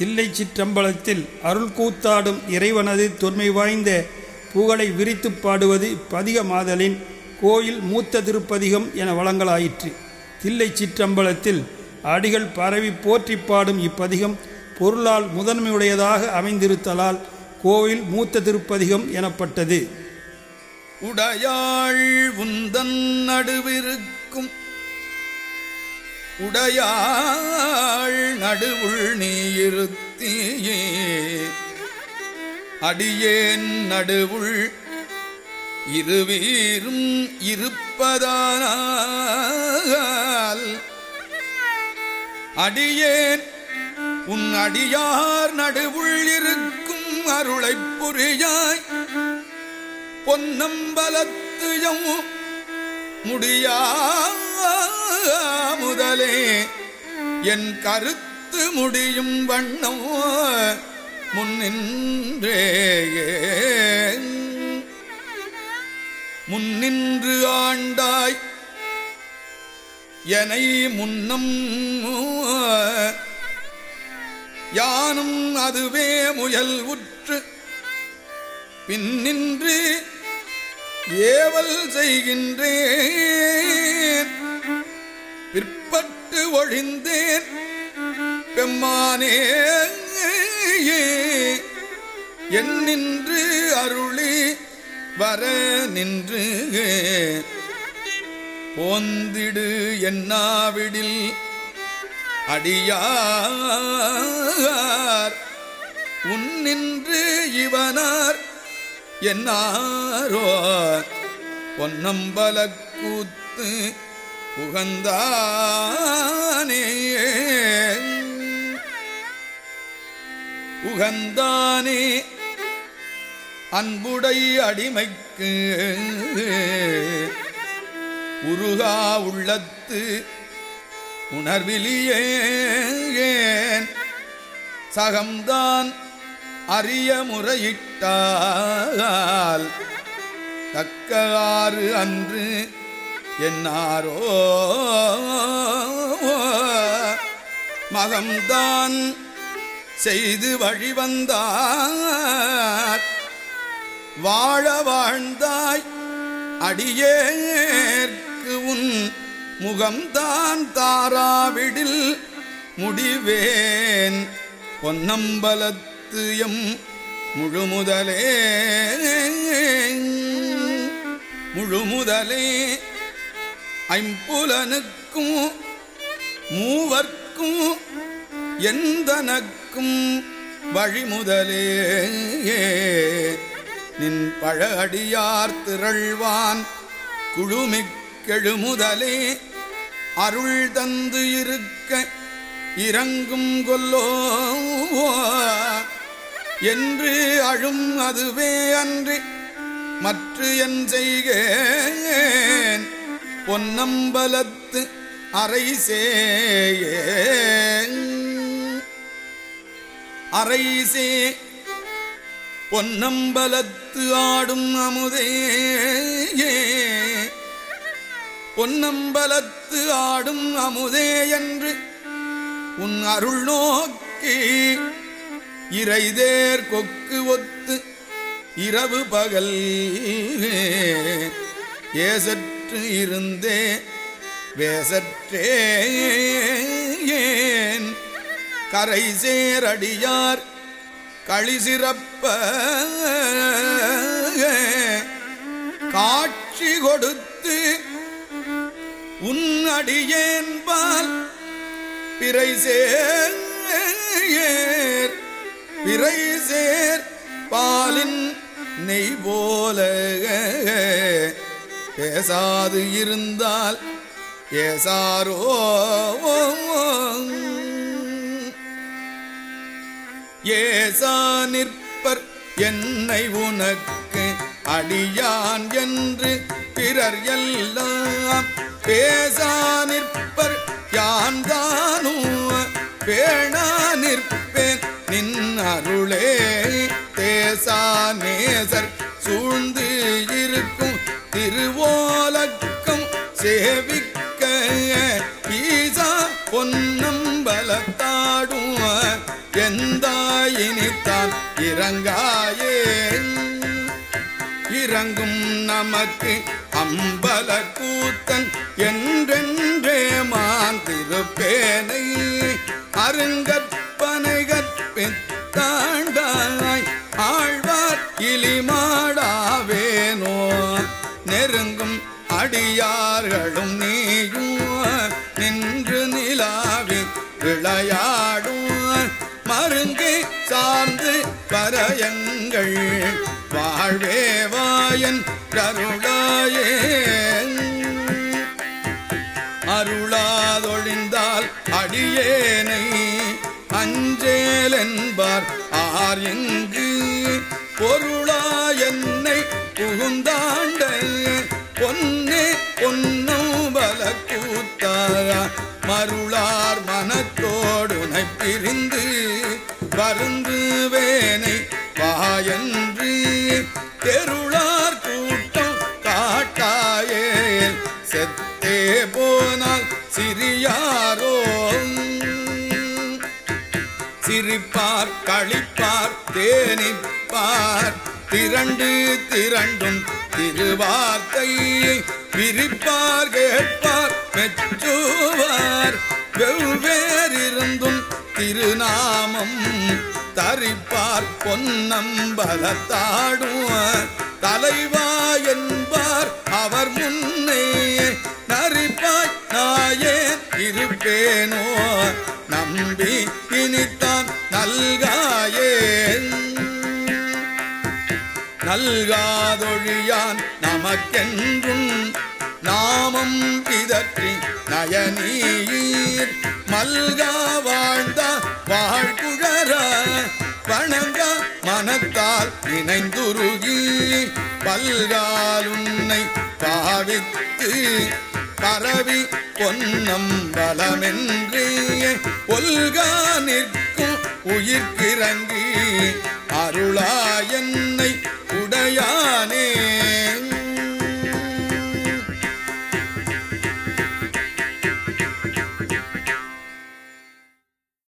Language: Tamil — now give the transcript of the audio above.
தில்லை சிற்றம்பலத்தில் அருள் கூத்தாடும் இறைவனது தொன்மை வாய்ந்த புகழை விரித்துப் பாடுவது பதிக மாதலின் கோயில் மூத்த திருப்பதிகம் என வழங்கலாயிற்று. தில்லை சிற்றம்பலத்தில் அடிகள் பரவி போற்றி பாடும் இப்பதிகம் பொருளால் முதன்மையுடையதாக அமைந்திருத்தலால் கோவில் மூத்த திருப்பதிகம் எனப்பட்டது. உடையாள் உந்தன் நடுவிருக்கும் உடையாள் நடுவுள் நீயிருத்தியே அடியேன் நடுவுள் இருவீரும் இருப்பதானால். அடியேன் உன் அடியார் நடுவுள் இருக்கும் அருளை புரியாய். பொன்னம்பலத்துயம் முடியா முதலே. என் கருத்து முடியும் வண்ணம் முன்னின்றே முன்னின்று ஆண்டாய் எனை முன்னம் யானும் அதுவே முயல் உற்று பின்னின்று ஏவல் செய்கின்றேன். பிற்பட்டு ஒழிந்தேன். பெம்மானே என் நின்று அருளி வர நின்று. போந்திடு என்னாவிடில் அடியார். உன்னின்று இவனார் என்னாரோ. பொன்னம்பல கூத்து புகந்தானே உகந்தானே. அன்புடை அடிமைக்கு உருகா உள்ளத்து உணர்விலியேன். சகம்தான் அரிய முறையிட்டால் தக்க அன்று என்னாரோ. மகம்தான் செய்து வழிவந்தார் வாழ வாழ்ந்தாய் அடியேற்கு உன் முகம்தான் தாராவிடில் முடிவேன். பொன்னம்பலத்து எம் முழுமுதலே முழுமுதலே ஐம்புலனுக்கும் மூவர்க்கும் எந்தனக்கும் வழிமுதலே நின் பழடியார் திரள்வான் குழுமிக்கெழுமுதலே அருள் தந்து இருக்க இறங்கும் கொல்லோ. என்று அழும் அதுவே அன்றி மற்ற என் செய்கேன். பொன்னம்பலத்து அரை சேயே. அரைசே பொன்னம்பலத்து ஆடும் அமுதே பொன்னம்பலத்து ஆடும் அமுதே என்று உன் அருள் நோக்கி இறைதேர் கொக்கு ஒத்து இரவு பகல். ஏசற்று இருந்தே வேசற்றேன் கரை சேரடியார் களிசிறப்ப காட்சி கொடுத்து உன்னடியேன்பால் பிறை சேர் பிறை சேர் பாலின் நெய் போல பேசாது இருந்தால் ஏசாரோ ஏசா நிற்பர். என்னை உனக்கு அடியான் என்று பிறர் எல்லாம் பேசா நிற்பர். யான் தானும் பேணா நிற்பேன். நின் அருளே தேசா நேசர். சூழ்ந்து இருக்கும் திருவோலக்கம் சேவிக்க. ஈசா பொன்ன நான் இறங்காயே இறங்கும் நமக்கு அம்பல கூத்தன் என்றென்றே மாந்திருப்பேனை. அருங்கற்பனை கற்பித்தாண்டாய் ஆழ்வார் இலிமாடாவேனோ நெருங்கும் அடியார்களும் நீயும். நின்று நிலாவி விளையா பரயங்கள் வாழ்வே வாயன் கருளாயே. அருளாதொழிந்தால் அடியேனை அஞ்சேல் என்பார் ஆர் எங்கு பொருளா என்னை புகுந்தாண்ட. பொன்னே பொன்னும் பல கூத்தாரா மருளார் மனத்தோடு பிரிந்து பருந்து வேனை என்று தெருளார் கூட்டம் காட்டாயே செத்தே போனால் சிறியாரோ சிரிப்பார் கழிப்பார் தேனிப்பார். திரண்டு திரண்டும் திருவார்த்தை பிரிப்பார் கேட்பார் பெற்றுவார் வெவ்வேறிருந்தும் திருநாமம் தரிப்பார் பொன்னம்பலத்தாடும் தலைவா என்பார் அவர் முன்னே. நரிப்பாய் நாயே இருப்பேனோ. நம்பி இனித்தான் நல்காயே நல்காதொழியான் நமக்கென்றும் நாமம் பிதற்றி நயனீர் மல்கா வாழ்ந்த வாழ்குழற வணங்க மனத்தால் இணைந்துருகி பல்காலுன்னை பாவித்து பரவி பொன்னம் பலமென்றே பொல்கா நிற்கும் உயிர்க்கிறங்கி அருளா என்னை